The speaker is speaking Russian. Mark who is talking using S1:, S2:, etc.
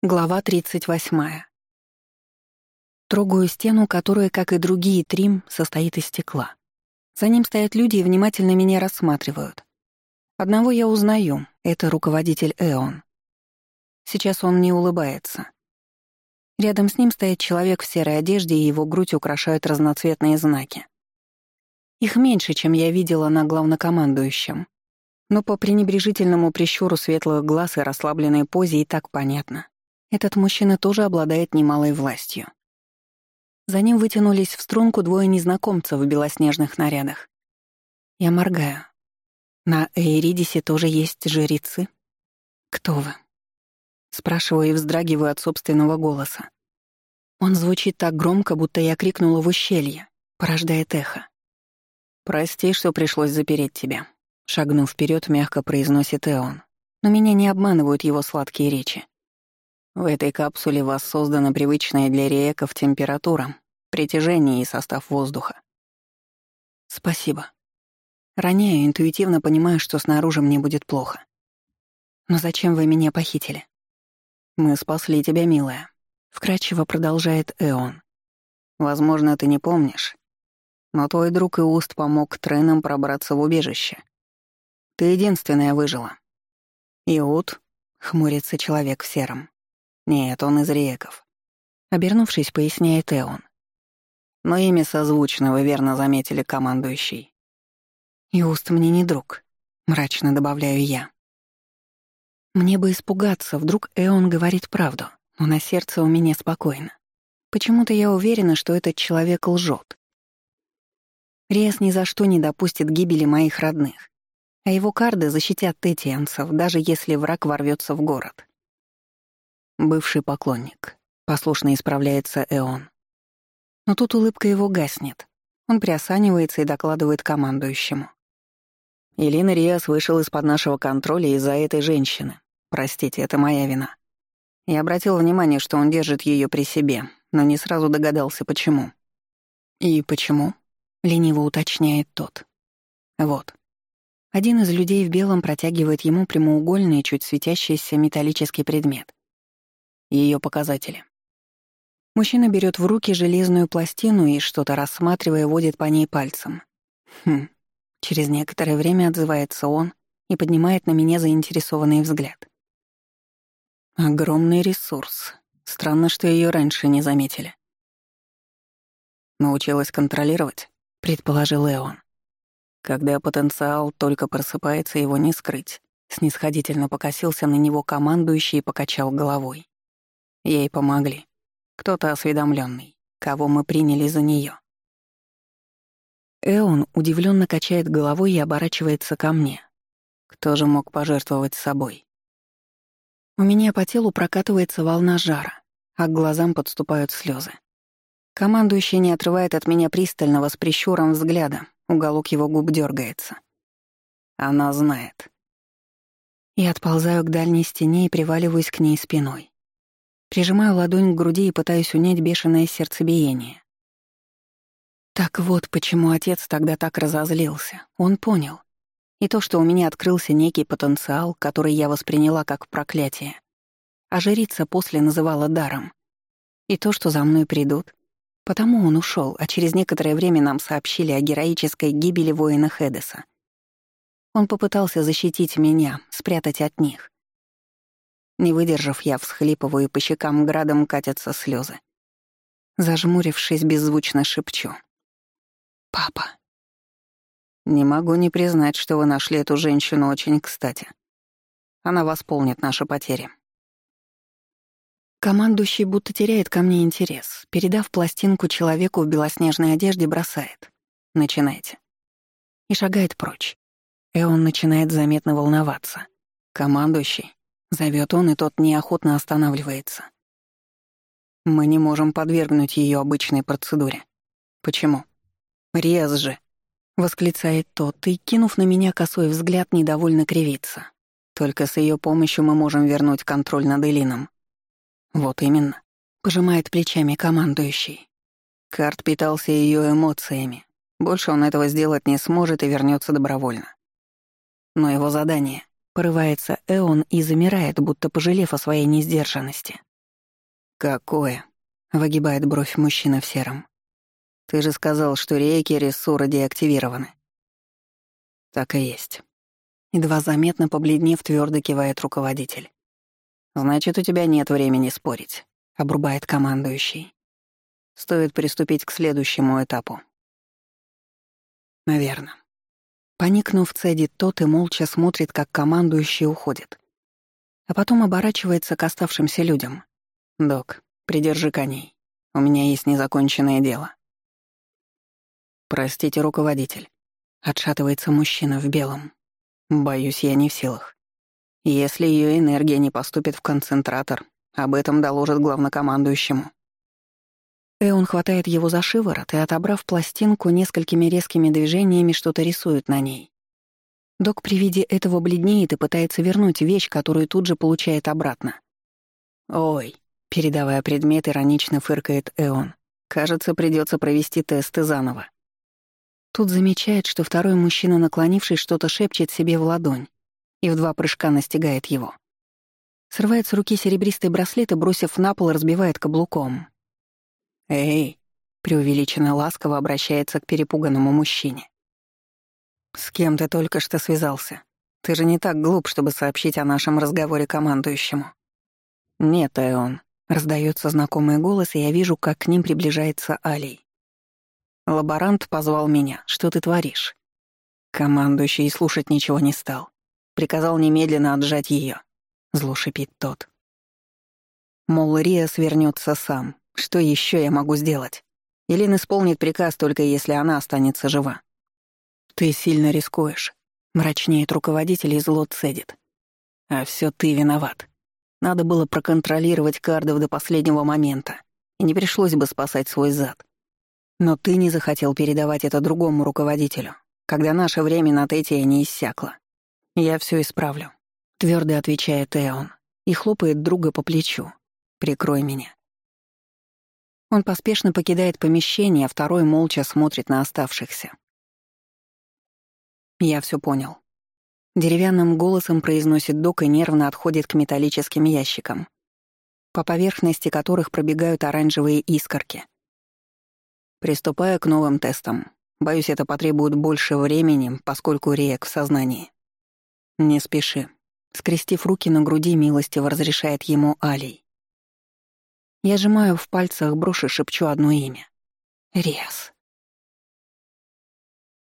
S1: Глава 38. Трогаю стену, которая, как и другие трим, состоит из стекла. За ним стоят люди и внимательно меня рассматривают. Одного я узнаю — это руководитель Эон. Сейчас он не улыбается. Рядом с ним стоит человек в серой одежде, и его грудь украшают разноцветные знаки. Их меньше, чем я видела на главнокомандующем. Но по пренебрежительному прищуру светлых глаз и расслабленной позе и так понятно. Этот мужчина тоже обладает немалой властью. За ним вытянулись в струнку двое незнакомцев в белоснежных нарядах. Я моргаю. На Эйридисе тоже есть жрецы. Кто вы? Спрашиваю и вздрагиваю от собственного голоса. Он звучит так громко, будто я крикнула в ущелье, порождает эхо. «Прости, что пришлось запереть тебя», — шагнув вперед, мягко произносит Эон. Но меня не обманывают его сладкие речи. В этой капсуле воссоздана привычная для рееков температура, притяжение и состав воздуха. Спасибо. Роняю, интуитивно понимаю, что снаружи мне будет плохо. Но зачем вы меня похитили? Мы спасли тебя, милая. Вкратчиво продолжает Эон. Возможно, ты не помнишь, но твой друг Иуст помог Тренам пробраться в убежище. Ты единственная выжила. Иуд, хмурится человек в сером, нет, он из реков. Обернувшись, поясняет Эон. Но имя созвучно, вы верно заметили, командующий. И уст мне не друг, мрачно добавляю я. Мне бы испугаться, вдруг Эон говорит правду, но на сердце у меня спокойно. Почему-то я уверена, что этот человек лжет. Риас ни за что не допустит гибели моих родных, а его карды защитят тетианцев, даже если враг ворвется в город. Бывший поклонник. Послушно исправляется Эон. Но тут улыбка его гаснет. Он приосанивается и докладывает командующему. Илина Риас вышел из-под нашего контроля из-за этой женщины. Простите, это моя вина. Я обратил внимание, что он держит ее при себе, но не сразу догадался, почему. «И почему?» — лениво уточняет тот. «Вот». Один из людей в белом протягивает ему прямоугольный, чуть светящийся металлический предмет ее показатели. Мужчина берет в руки железную пластину и, что-то рассматривая, водит по ней пальцем. Хм. Через некоторое время отзывается он и поднимает на меня заинтересованный взгляд. Огромный ресурс. Странно, что ее раньше не заметили. Научилась контролировать, предположил Эон. Когда потенциал только просыпается, его не скрыть. Снисходительно покосился на него командующий и покачал головой. Ей помогли. Кто-то осведомленный, кого мы приняли за нее. Эон удивленно качает головой и оборачивается ко мне. Кто же мог пожертвовать собой? У меня по телу прокатывается волна жара, а к глазам подступают слезы. Командующий не отрывает от меня пристального с прищуром взгляда, уголок его губ дергается. Она знает. Я отползаю к дальней стене и приваливаюсь к ней спиной. Прижимаю ладонь к груди и пытаюсь унять бешеное сердцебиение. Так вот, почему отец тогда так разозлился. Он понял. И то, что у меня открылся некий потенциал, который я восприняла как проклятие. А жрица после называла даром. И то, что за мной придут. Потому он ушел, а через некоторое время нам сообщили о героической гибели воина Хедеса. Он попытался защитить меня, спрятать от них. Не выдержав, я всхлипываю, и по щекам градом катятся слезы. Зажмурившись, беззвучно шепчу. «Папа». «Не могу не признать, что вы нашли эту женщину очень кстати. Она восполнит наши потери». Командующий будто теряет ко мне интерес. Передав пластинку человеку в белоснежной одежде, бросает. «Начинайте». И шагает прочь. И он начинает заметно волноваться. Командующий. Зовет он, и тот неохотно останавливается. Мы не можем подвергнуть ее обычной процедуре. Почему? Рез же, восклицает тот, и, кинув на меня косой взгляд, недовольно кривится. Только с ее помощью мы можем вернуть контроль над Элином. Вот именно. Пожимает плечами командующий. Карт питался ее эмоциями. Больше он этого сделать не сможет и вернется добровольно. Но его задание Порывается Эон и замирает, будто пожалев о своей несдержанности. «Какое?» — выгибает бровь мужчина в сером. «Ты же сказал, что реки Рессура деактивированы». «Так и есть». Едва заметно побледнев, твердо кивает руководитель. «Значит, у тебя нет времени спорить», — обрубает командующий. «Стоит приступить к следующему этапу». «Наверно». Поникнув, цедит тот и молча смотрит, как командующий уходит. А потом оборачивается к оставшимся людям. «Док, придержи коней. У меня есть незаконченное дело». «Простите, руководитель». Отшатывается мужчина в белом. Боюсь, я не в силах. Если ее энергия не поступит в концентратор, об этом доложат главнокомандующему. Эон хватает его за шиворот и, отобрав пластинку, несколькими резкими движениями что-то рисует на ней. Док при виде этого бледнеет и пытается вернуть вещь, которую тут же получает обратно. «Ой», — передавая предмет, иронично фыркает Эон. «Кажется, придется провести тесты заново». Тут замечает, что второй мужчина, наклонившись, что-то шепчет себе в ладонь и в два прыжка настигает его. Срывает с руки серебристый браслет и, бросив на пол, разбивает каблуком. «Эй!» — преувеличенно ласково обращается к перепуганному мужчине. «С кем ты только что связался? Ты же не так глуп, чтобы сообщить о нашем разговоре командующему». «Нет, Эон», — раздается знакомый голос, и я вижу, как к ним приближается Алий. Лаборант позвал меня. Что ты творишь? Командующий слушать ничего не стал. Приказал немедленно отжать ее. Зло шипит тот. Мол, Риас вернется сам. Что еще я могу сделать? Елен исполнит приказ только если она останется жива. Ты сильно рискуешь. Мрачнеет руководитель и зло цедит. А все ты виноват. Надо было проконтролировать кардов до последнего момента, и не пришлось бы спасать свой зад. Но ты не захотел передавать это другому руководителю, когда наше время на Тетия не иссякло. Я все исправлю. Твердо отвечает Эон и хлопает друга по плечу. Прикрой меня. Он поспешно покидает помещение, а второй молча смотрит на оставшихся. Я все понял. Деревянным голосом произносит док и нервно отходит к металлическим ящикам, по поверхности которых пробегают оранжевые искорки — Приступая к новым тестам. Боюсь, это потребует больше времени, поскольку Реек в сознании. Не спеши. Скрестив руки на груди, милостиво разрешает ему Алий. Я сжимаю в пальцах брошь и шепчу одно имя. Риас.